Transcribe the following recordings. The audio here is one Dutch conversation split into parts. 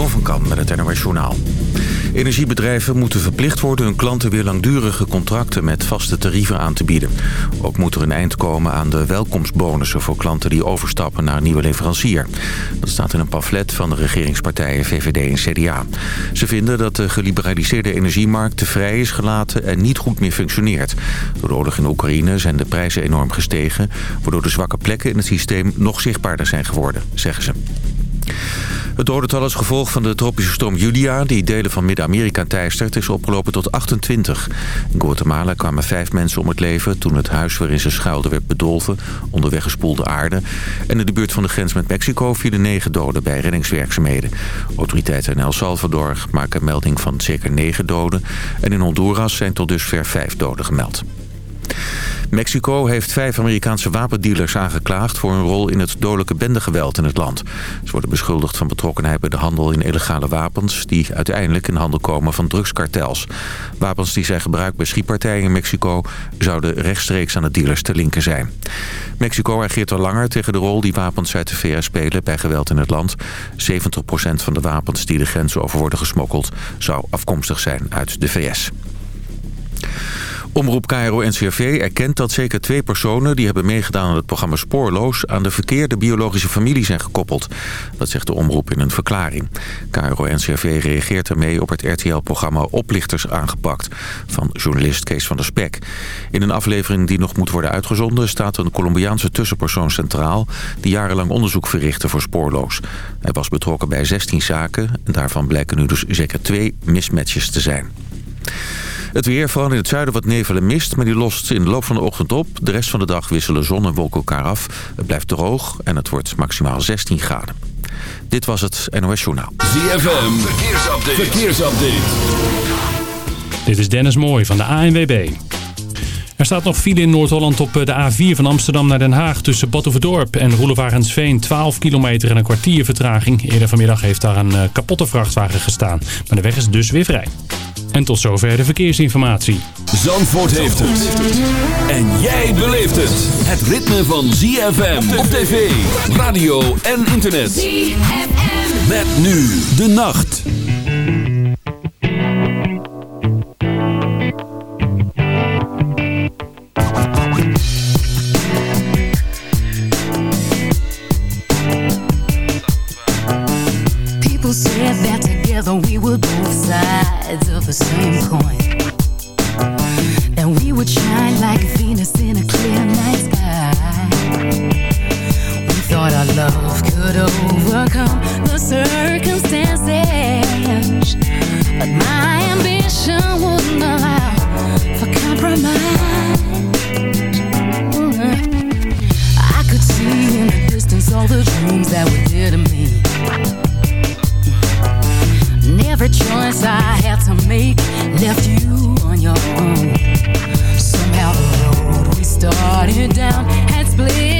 Jeroen van kan met het NOS Journaal. Energiebedrijven moeten verplicht worden hun klanten weer langdurige contracten met vaste tarieven aan te bieden. Ook moet er een eind komen aan de welkomstbonussen voor klanten die overstappen naar een nieuwe leverancier. Dat staat in een pamflet van de regeringspartijen VVD en CDA. Ze vinden dat de geliberaliseerde energiemarkt te vrij is gelaten en niet goed meer functioneert. Door de oorlog in Oekraïne zijn de prijzen enorm gestegen, waardoor de zwakke plekken in het systeem nog zichtbaarder zijn geworden, zeggen ze. Het dodental als gevolg van de tropische storm Julia... die delen van Midden-Amerika teistert, is opgelopen tot 28. In Guatemala kwamen vijf mensen om het leven... toen het huis waarin ze schuilden werd bedolven... onder weggespoelde aarde. En in de buurt van de grens met Mexico vielen negen doden... bij reddingswerkzaamheden. Autoriteiten in El Salvador maken melding van zeker negen doden... en in Honduras zijn tot dusver vijf doden gemeld. Mexico heeft vijf Amerikaanse wapendealers aangeklaagd... voor hun rol in het dodelijke bendegeweld in het land. Ze worden beschuldigd van betrokkenheid bij de handel in illegale wapens... die uiteindelijk in handen komen van drugskartels. Wapens die zijn gebruikt bij schietpartijen in Mexico... zouden rechtstreeks aan de dealers te linken zijn. Mexico ageert al langer tegen de rol die wapens uit de VS spelen... bij geweld in het land. 70% van de wapens die de grens over worden gesmokkeld... zou afkomstig zijn uit de VS. Omroep KRO-NCRV erkent dat zeker twee personen... die hebben meegedaan aan het programma Spoorloos... aan de verkeerde biologische familie zijn gekoppeld. Dat zegt de omroep in een verklaring. KRO-NCRV reageert ermee op het RTL-programma Oplichters aangepakt... van journalist Kees van der Spek. In een aflevering die nog moet worden uitgezonden... staat een Colombiaanse tussenpersoon centraal... die jarenlang onderzoek verrichtte voor Spoorloos. Hij was betrokken bij 16 zaken... en daarvan blijken nu dus zeker twee mismatches te zijn. Het weer, vooral in het zuiden wat nevel en mist, maar die lost in de loop van de ochtend op. De rest van de dag wisselen zon en wolken elkaar af. Het blijft droog en het wordt maximaal 16 graden. Dit was het NOS Journaal. ZFM, verkeersupdate. verkeersupdate. Dit is Dennis Mooij van de ANWB. Er staat nog file in Noord-Holland op eh, de A4 van Amsterdam naar Den Haag... tussen Batuverdorp en Roelevagensveen. 12 kilometer en een kwartier vertraging. Eerder vanmiddag heeft daar een eh, kapotte vrachtwagen gestaan. Maar de weg is dus weer vrij. En tot zover de verkeersinformatie. Zandvoort heeft het. En jij beleeft het. Het ritme van ZFM op tv, radio en internet. ZFM. Met nu de nacht. People say that together we will both sides. sides of the same coin. and we would shine like Venus in a clear night sky. We thought our love could overcome the circumstances. But my ambition wouldn't allow for compromise. I could see in the distance all the dreams that were dear to me every choice I had to make left you on your own. Somehow the road we started down had split.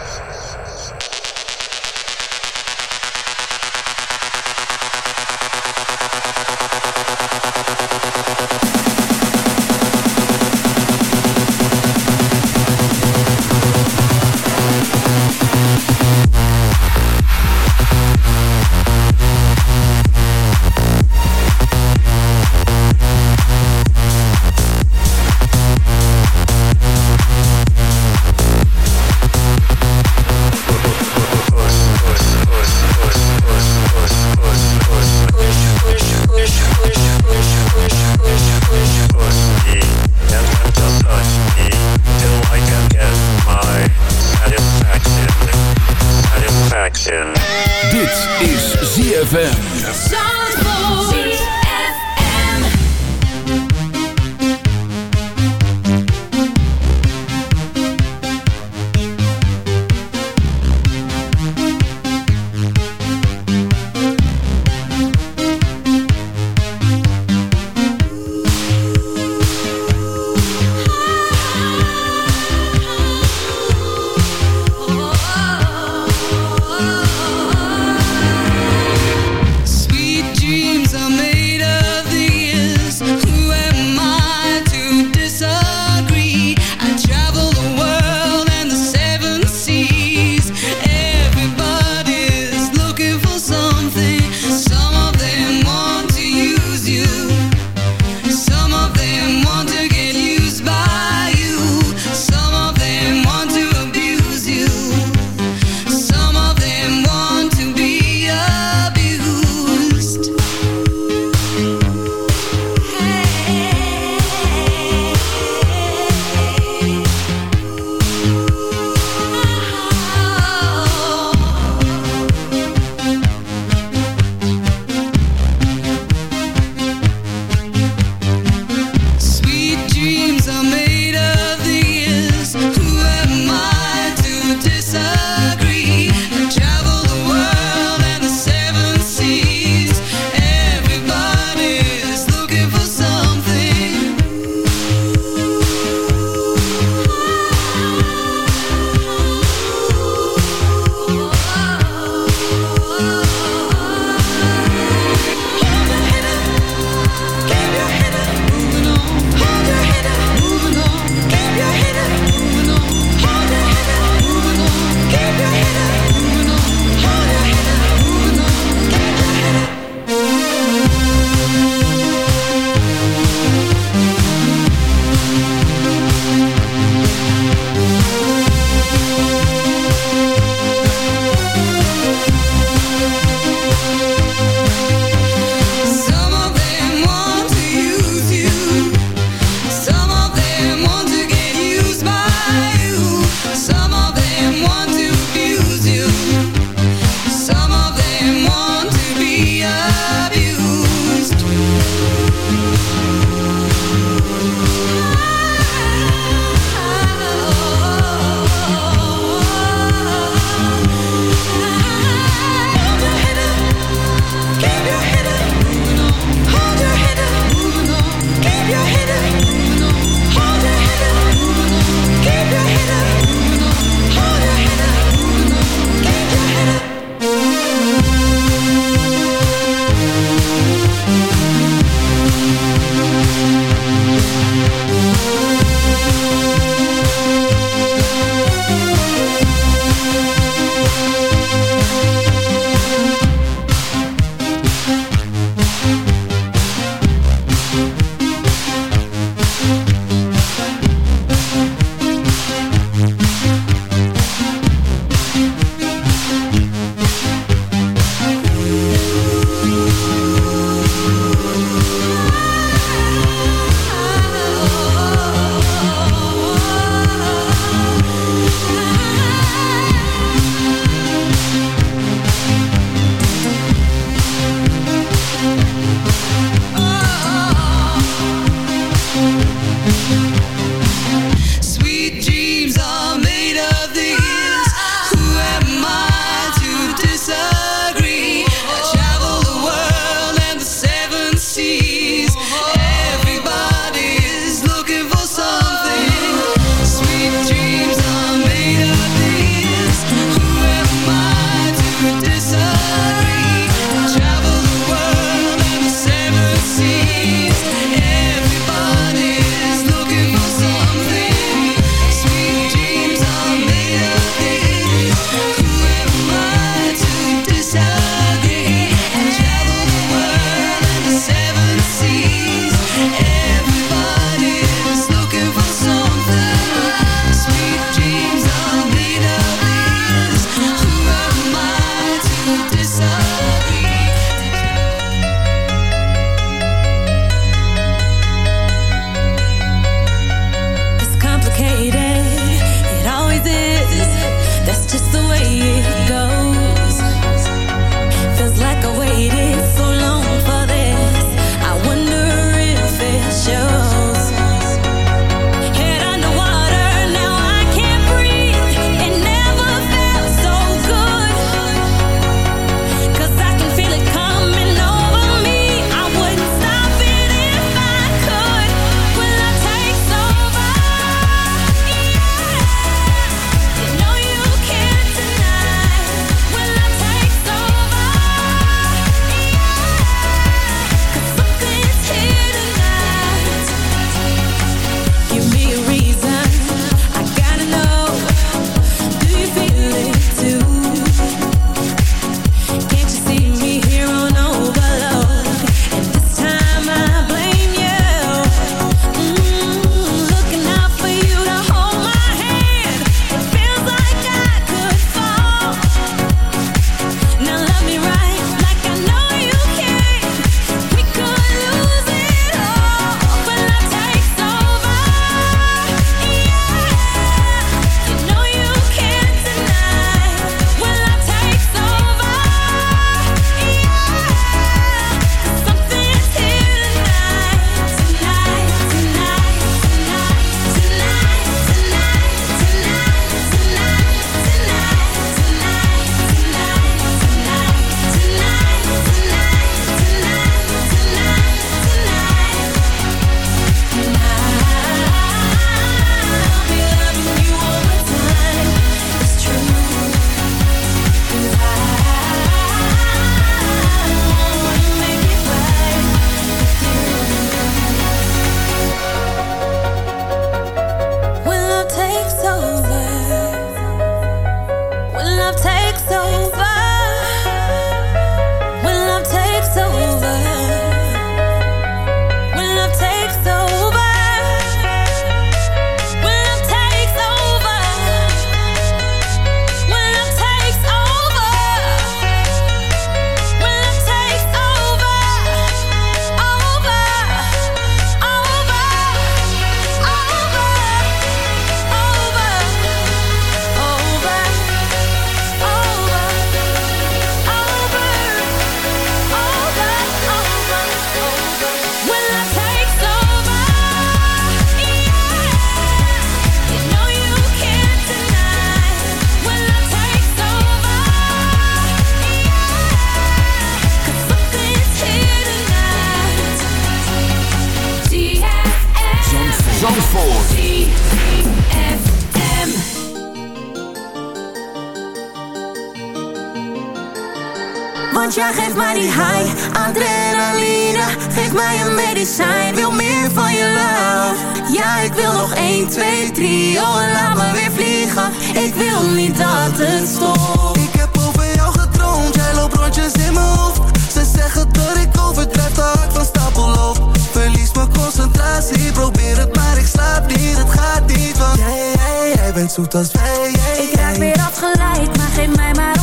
Ik heb over jou gedroomd, jij loopt rondjes in mijn hoofd Ze zeggen dat ik overdrijf, de ik van stapel loop Verlies mijn concentratie, probeer het maar ik slaap niet Het gaat niet, want jij, jij, jij bent zoet als wij Ik raak weer afgeleid, maar geef mij maar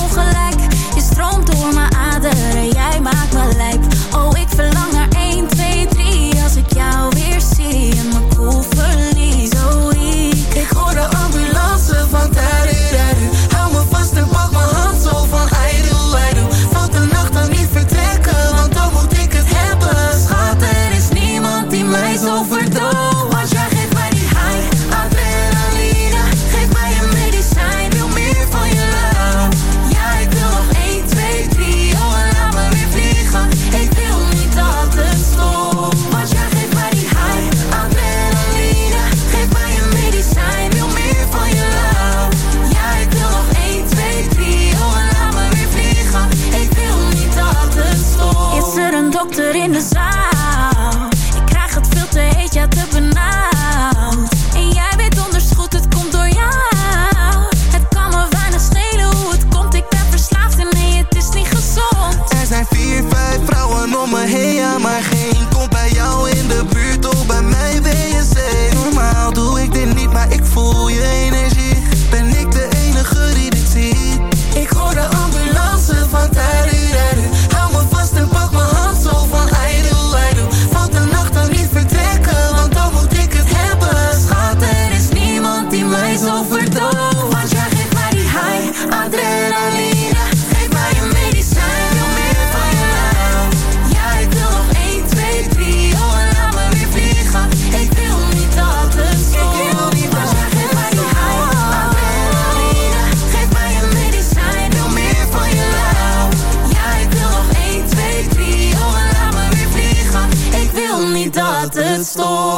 スト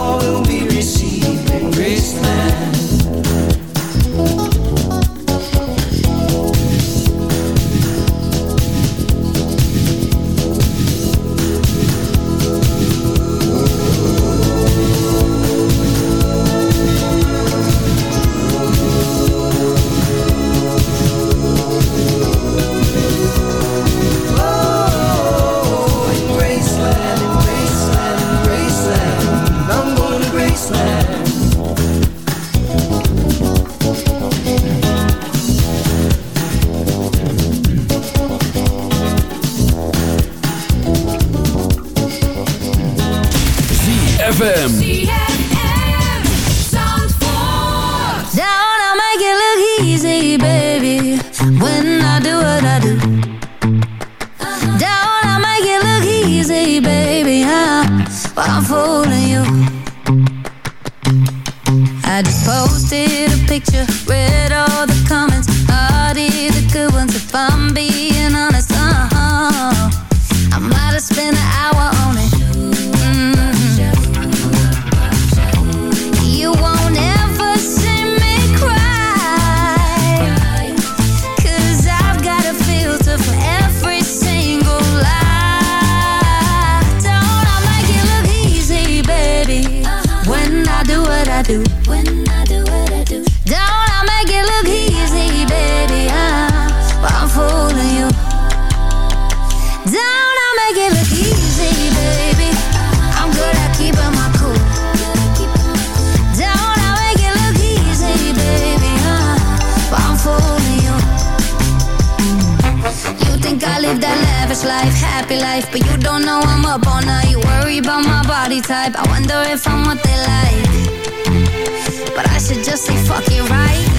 happy life But you don't know I'm up all night worry about my body type I wonder if I'm what they like But I should just say fuck it right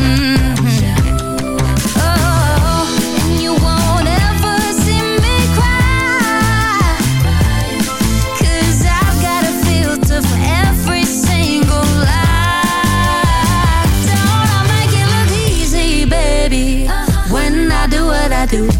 mm-hmm. oh, and you won't ever see me i I've got a filter for every single lie Don't I make it look easy, baby uh-huh. When I do what I do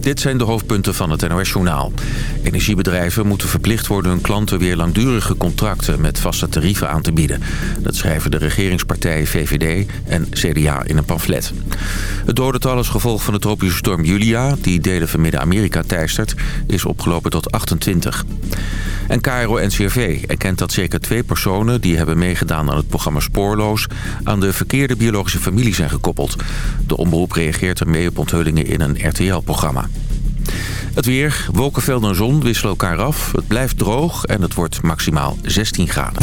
Dit zijn de hoofdpunten van het NOS-journaal. Energiebedrijven moeten verplicht worden hun klanten weer langdurige contracten met vaste tarieven aan te bieden. Dat schrijven de regeringspartijen VVD en CDA in een pamflet. Het dodental als gevolg van de tropische storm Julia... die delen van Midden-Amerika teistert, is opgelopen tot 28. En KRO-NCRV erkent dat zeker twee personen... die hebben meegedaan aan het programma Spoorloos... aan de verkeerde biologische familie zijn gekoppeld. De omroep reageert ermee op onthullingen in een RTL-programma. Het weer, wolkenvelden en zon wisselen elkaar af. Het blijft droog en het wordt maximaal 16 graden.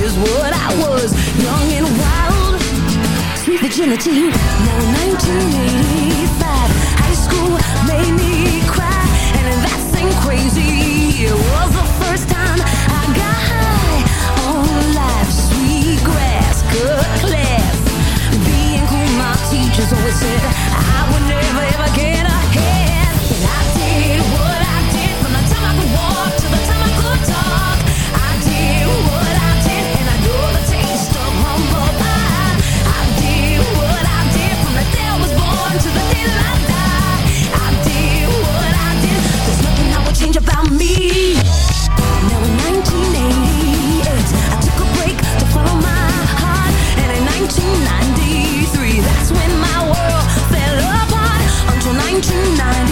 is what I was Young and wild Sweet virginity Now 1985 High school made me cry And that seemed crazy It was the first time I got high On life Sweet grass Good class Being cool My teachers always said I would never ever get tonight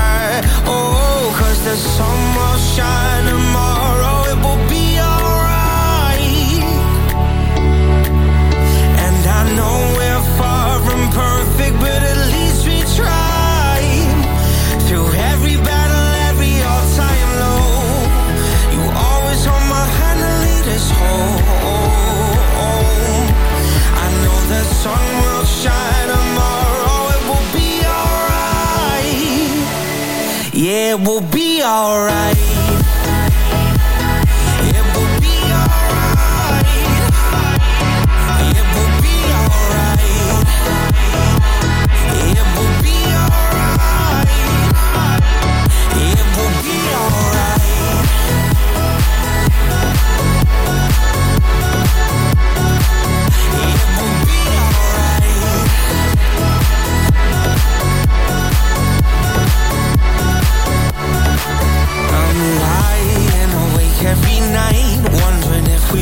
the sun will shine tomorrow, it will be alright. And I know we're far from perfect, But. it will be alright every night, wondering if we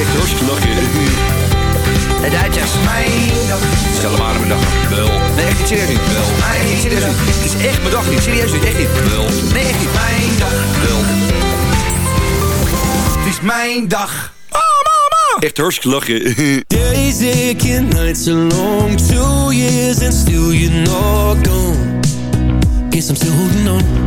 echt harsk lachen. Het mijn dag. Stel maar mijn dag. Wel. Nee, echt niet serieus Wel. Het is echt mijn dag niet. Serieus niet. Echt niet. Wel. Nee, echt Mijn dag. Wel. Het is mijn dag. Oh, mama. Echt hartstikke lachen. Days nights long. Two years and still you're not gone. Guess I'm still holding on.